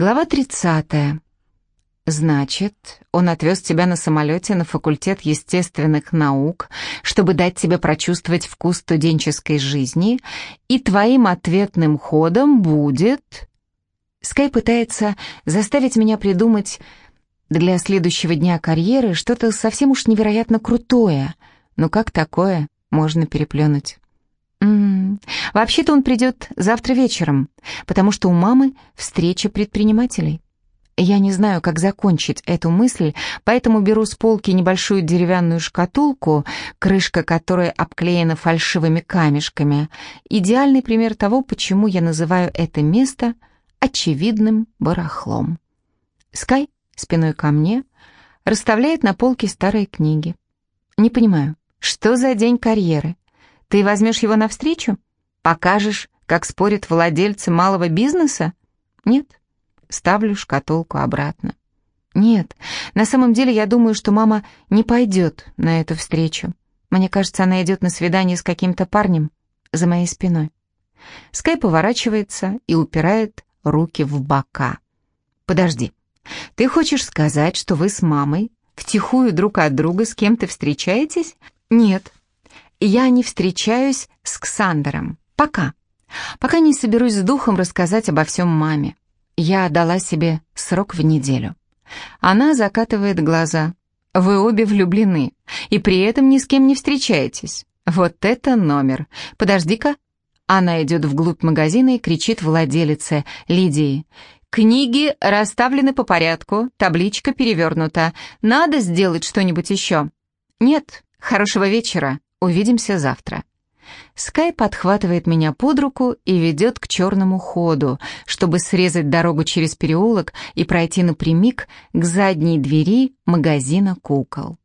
Глава 30. Значит, он отвез тебя на самолете на факультет естественных наук, чтобы дать тебе прочувствовать вкус студенческой жизни, и твоим ответным ходом будет... Скай пытается заставить меня придумать для следующего дня карьеры что-то совсем уж невероятно крутое. Но как такое можно переплюнуть? Вообще-то он придет завтра вечером, потому что у мамы встреча предпринимателей. Я не знаю, как закончить эту мысль, поэтому беру с полки небольшую деревянную шкатулку, крышка которой обклеена фальшивыми камешками. Идеальный пример того, почему я называю это место очевидным барахлом. Скай, спиной ко мне, расставляет на полке старые книги. Не понимаю, что за день карьеры? Ты возьмешь его навстречу? Покажешь, как спорят владельцы малого бизнеса? Нет. Ставлю шкатулку обратно. Нет, на самом деле я думаю, что мама не пойдет на эту встречу. Мне кажется, она идет на свидание с каким-то парнем за моей спиной. Скай поворачивается и упирает руки в бока. «Подожди, ты хочешь сказать, что вы с мамой втихую друг от друга с кем-то встречаетесь?» «Нет, я не встречаюсь с Ксандером. Пока. Пока не соберусь с духом рассказать обо всем маме. Я дала себе срок в неделю. Она закатывает глаза. Вы обе влюблены, и при этом ни с кем не встречаетесь. Вот это номер. Подожди-ка. Она идет вглубь магазина и кричит владелице, Лидии. «Книги расставлены по порядку, табличка перевернута. Надо сделать что-нибудь еще?» «Нет, хорошего вечера», Увидимся завтра. Скай подхватывает меня под руку и ведет к черному ходу, чтобы срезать дорогу через переулок и пройти напрямик к задней двери магазина кукол.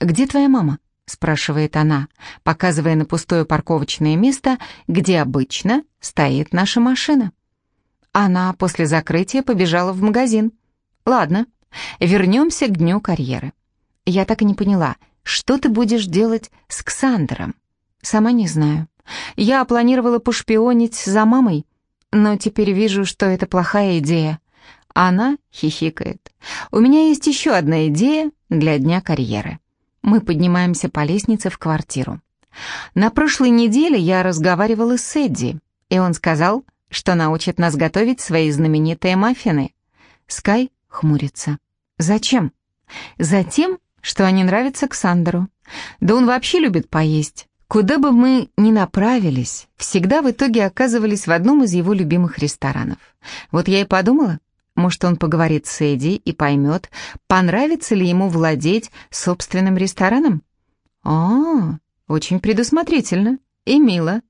«Где твоя мама?» — спрашивает она, показывая на пустое парковочное место, где обычно стоит наша машина. Она после закрытия побежала в магазин. «Ладно, вернемся к дню карьеры». Я так и не поняла, что ты будешь делать с Ксандром? Сама не знаю. Я планировала пошпионить за мамой, но теперь вижу, что это плохая идея. Она хихикает. У меня есть еще одна идея для дня карьеры. Мы поднимаемся по лестнице в квартиру. На прошлой неделе я разговаривала с Эдди, и он сказал, что научит нас готовить свои знаменитые маффины. Скай хмурится. Зачем? Затем, что они нравятся Ксандеру. Да он вообще любит поесть. Куда бы мы ни направились, всегда в итоге оказывались в одном из его любимых ресторанов. Вот я и подумала, может, он поговорит с Эдди и поймет, понравится ли ему владеть собственным рестораном? О, очень предусмотрительно и мило.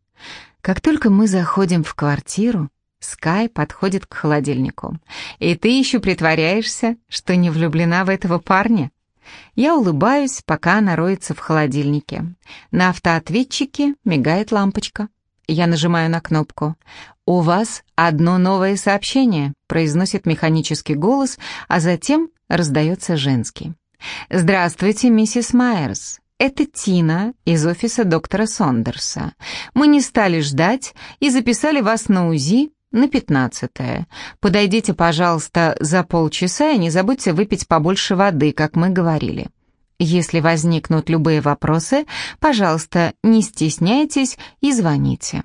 Как только мы заходим в квартиру, Скай подходит к холодильнику. «И ты еще притворяешься, что не влюблена в этого парня?» Я улыбаюсь, пока она роется в холодильнике. На автоответчике мигает лампочка. Я нажимаю на кнопку. «У вас одно новое сообщение», — произносит механический голос, а затем раздается женский. «Здравствуйте, миссис Майерс. Это Тина из офиса доктора Сондерса. Мы не стали ждать и записали вас на УЗИ на пятнадцатое. Подойдите, пожалуйста, за полчаса и не забудьте выпить побольше воды, как мы говорили. Если возникнут любые вопросы, пожалуйста, не стесняйтесь и звоните.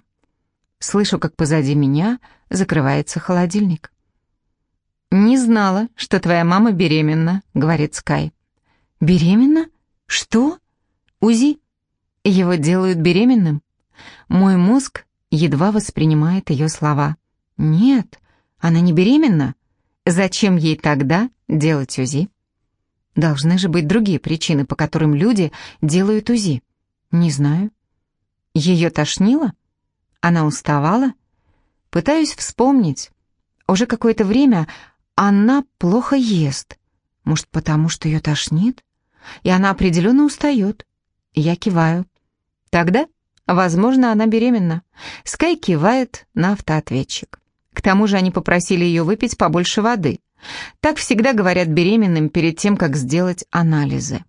Слышу, как позади меня закрывается холодильник. «Не знала, что твоя мама беременна», — говорит Скай. «Беременна? Что? УЗИ? Его делают беременным?» Мой мозг едва воспринимает ее слова. Нет, она не беременна. Зачем ей тогда делать УЗИ? Должны же быть другие причины, по которым люди делают УЗИ. Не знаю. Ее тошнило? Она уставала? Пытаюсь вспомнить. Уже какое-то время она плохо ест. Может, потому что ее тошнит? И она определенно устает. Я киваю. Тогда, возможно, она беременна. Скай кивает на автоответчик. К тому же они попросили ее выпить побольше воды. Так всегда говорят беременным перед тем, как сделать анализы.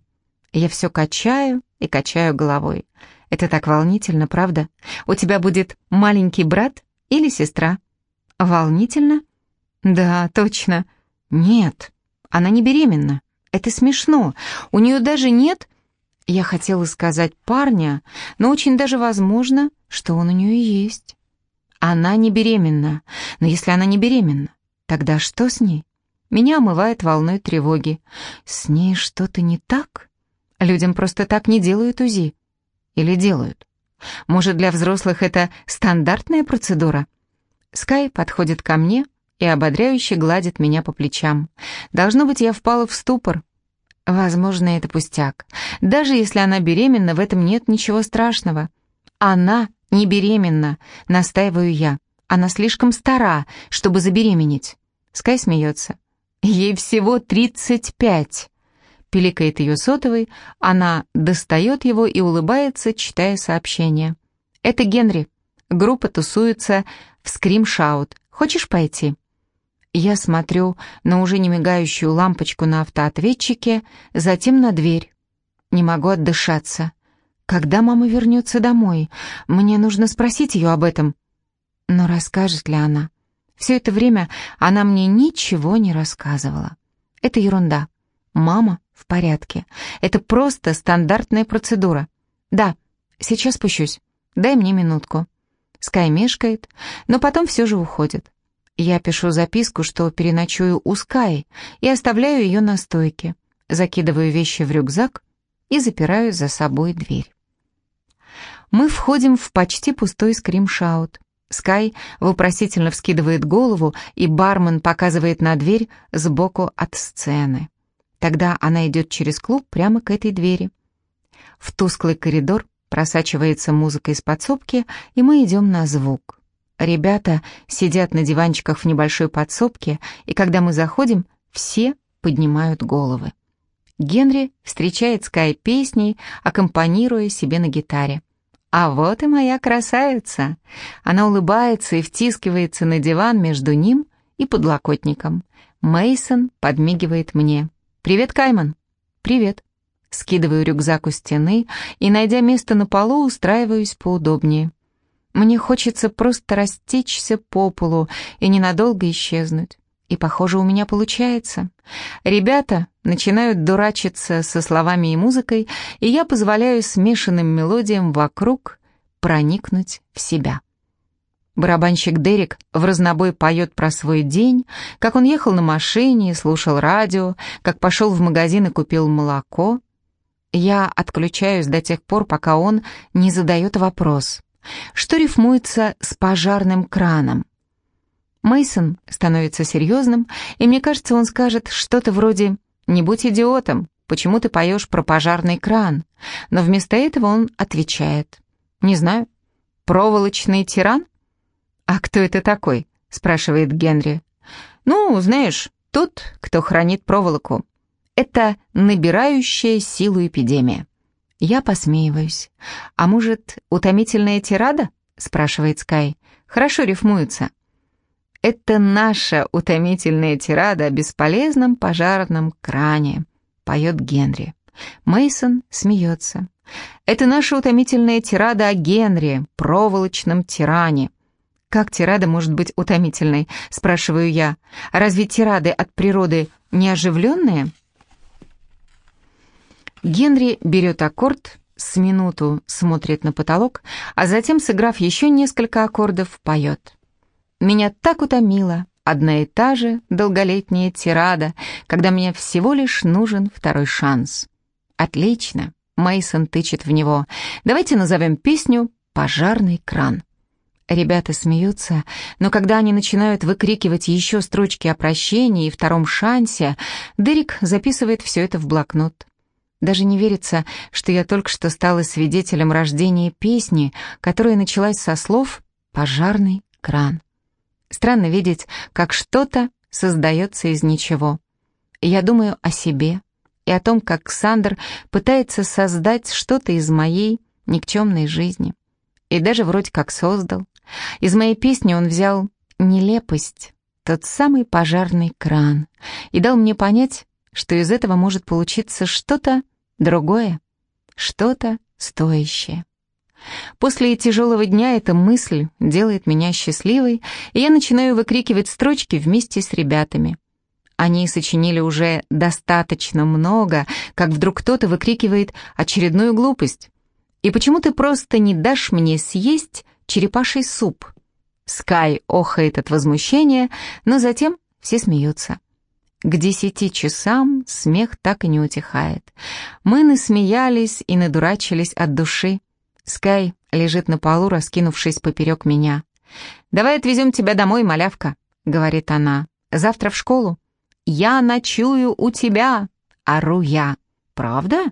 Я все качаю и качаю головой. Это так волнительно, правда? У тебя будет маленький брат или сестра? Волнительно? Да, точно. Нет, она не беременна. Это смешно. У нее даже нет... Я хотела сказать парня, но очень даже возможно, что он у нее есть. Она не беременна. Но если она не беременна, тогда что с ней? Меня омывает волной тревоги. С ней что-то не так? Людям просто так не делают УЗИ. Или делают? Может, для взрослых это стандартная процедура? Скай подходит ко мне и ободряюще гладит меня по плечам. Должно быть, я впала в ступор. Возможно, это пустяк. Даже если она беременна, в этом нет ничего страшного. Она не беременна, настаиваю я. Она слишком стара, чтобы забеременеть. Скай смеется. Ей всего тридцать пять. Пиликает ее сотовый, она достает его и улыбается, читая сообщение. «Это Генри. Группа тусуется в скримшаут. Хочешь пойти?» Я смотрю на уже не мигающую лампочку на автоответчике, затем на дверь. Не могу отдышаться. Когда мама вернется домой? Мне нужно спросить ее об этом. Но расскажет ли она? Все это время она мне ничего не рассказывала. Это ерунда. Мама в порядке. Это просто стандартная процедура. Да, сейчас спущусь. Дай мне минутку. Скай мешкает, но потом все же уходит. Я пишу записку, что переночую у Скай, и оставляю ее на стойке. Закидываю вещи в рюкзак и запираю за собой дверь. Мы входим в почти пустой скримшаут. Скай вопросительно вскидывает голову, и бармен показывает на дверь сбоку от сцены. Тогда она идет через клуб прямо к этой двери. В тусклый коридор просачивается музыка из подсобки, и мы идем на звук. Ребята сидят на диванчиках в небольшой подсобке, и когда мы заходим, все поднимают головы. Генри встречает Скай песней, аккомпанируя себе на гитаре. «А вот и моя красавица!» Она улыбается и втискивается на диван между ним и подлокотником. Мейсон подмигивает мне. «Привет, Кайман!» «Привет!» Скидываю рюкзак у стены и, найдя место на полу, устраиваюсь поудобнее. Мне хочется просто растечься по полу и ненадолго исчезнуть. И, похоже, у меня получается. Ребята начинают дурачиться со словами и музыкой, и я позволяю смешанным мелодиям вокруг проникнуть в себя. Барабанщик Дерек в разнобой поет про свой день, как он ехал на машине слушал радио, как пошел в магазин и купил молоко. Я отключаюсь до тех пор, пока он не задает вопрос, что рифмуется с пожарным краном. Мейсон становится серьезным, и мне кажется, он скажет что-то вроде «Не будь идиотом, почему ты поешь про пожарный кран?» Но вместо этого он отвечает «Не знаю, проволочный тиран?» «А кто это такой?» — спрашивает Генри. «Ну, знаешь, тот, кто хранит проволоку. Это набирающая силу эпидемия». Я посмеиваюсь. «А может, утомительная тирада?» — спрашивает Скай. «Хорошо рифмуется». «Это наша утомительная тирада о бесполезном пожарном кране», — поет Генри. Мейсон смеется. «Это наша утомительная тирада о Генри, проволочном тиране», «Как тирада может быть утомительной?» — спрашиваю я. «Разве тирады от природы не оживленные?» Генри берет аккорд, с минуту смотрит на потолок, а затем, сыграв еще несколько аккордов, поет. «Меня так утомила одна и та же долголетняя тирада, когда мне всего лишь нужен второй шанс». «Отлично!» — Мейсон тычет в него. «Давайте назовем песню «Пожарный кран». Ребята смеются, но когда они начинают выкрикивать еще строчки о прощении и втором шансе, Дерек записывает все это в блокнот. Даже не верится, что я только что стала свидетелем рождения песни, которая началась со слов «пожарный кран». Странно видеть, как что-то создается из ничего. Я думаю о себе и о том, как Сандер пытается создать что-то из моей никчемной жизни. И даже вроде как создал. Из моей песни он взял нелепость, тот самый пожарный кран, и дал мне понять, что из этого может получиться что-то другое, что-то стоящее. После тяжелого дня эта мысль делает меня счастливой, и я начинаю выкрикивать строчки вместе с ребятами. Они сочинили уже достаточно много, как вдруг кто-то выкрикивает очередную глупость. «И почему ты просто не дашь мне съесть черепаший суп?» Скай охает от возмущения, но затем все смеются. К десяти часам смех так и не утихает. Мы насмеялись и надурачились от души. Скай лежит на полу, раскинувшись поперек меня. «Давай отвезем тебя домой, малявка», — говорит она. «Завтра в школу». «Я ночую у тебя», — ору я. «Правда?»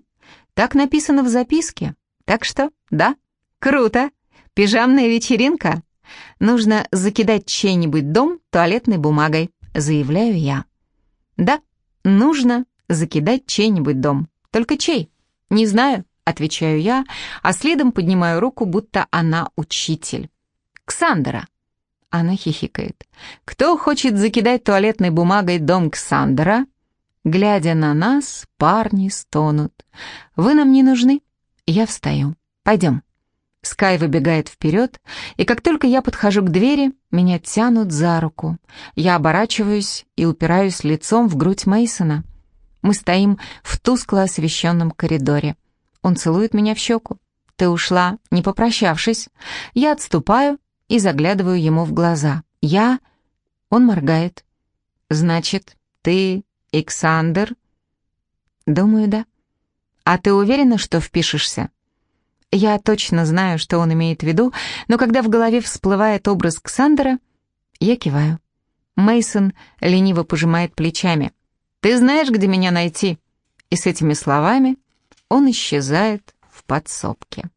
Так написано в записке. Так что, да, круто. Пижамная вечеринка. Нужно закидать чей-нибудь дом туалетной бумагой, заявляю я. Да, нужно закидать чей-нибудь дом. Только чей? Не знаю, отвечаю я, а следом поднимаю руку, будто она учитель. Ксандера. Она хихикает. «Кто хочет закидать туалетной бумагой дом Ксандера?» Глядя на нас, парни стонут. «Вы нам не нужны?» Я встаю. «Пойдем». Скай выбегает вперед, и как только я подхожу к двери, меня тянут за руку. Я оборачиваюсь и упираюсь лицом в грудь Мейсона. Мы стоим в тускло освещенном коридоре. Он целует меня в щеку. «Ты ушла, не попрощавшись». Я отступаю, и заглядываю ему в глаза. «Я...» Он моргает. «Значит, ты Иксандр?» «Думаю, да». «А ты уверена, что впишешься?» Я точно знаю, что он имеет в виду, но когда в голове всплывает образ Ксандера, я киваю. Мейсон лениво пожимает плечами. «Ты знаешь, где меня найти?» И с этими словами он исчезает в подсобке.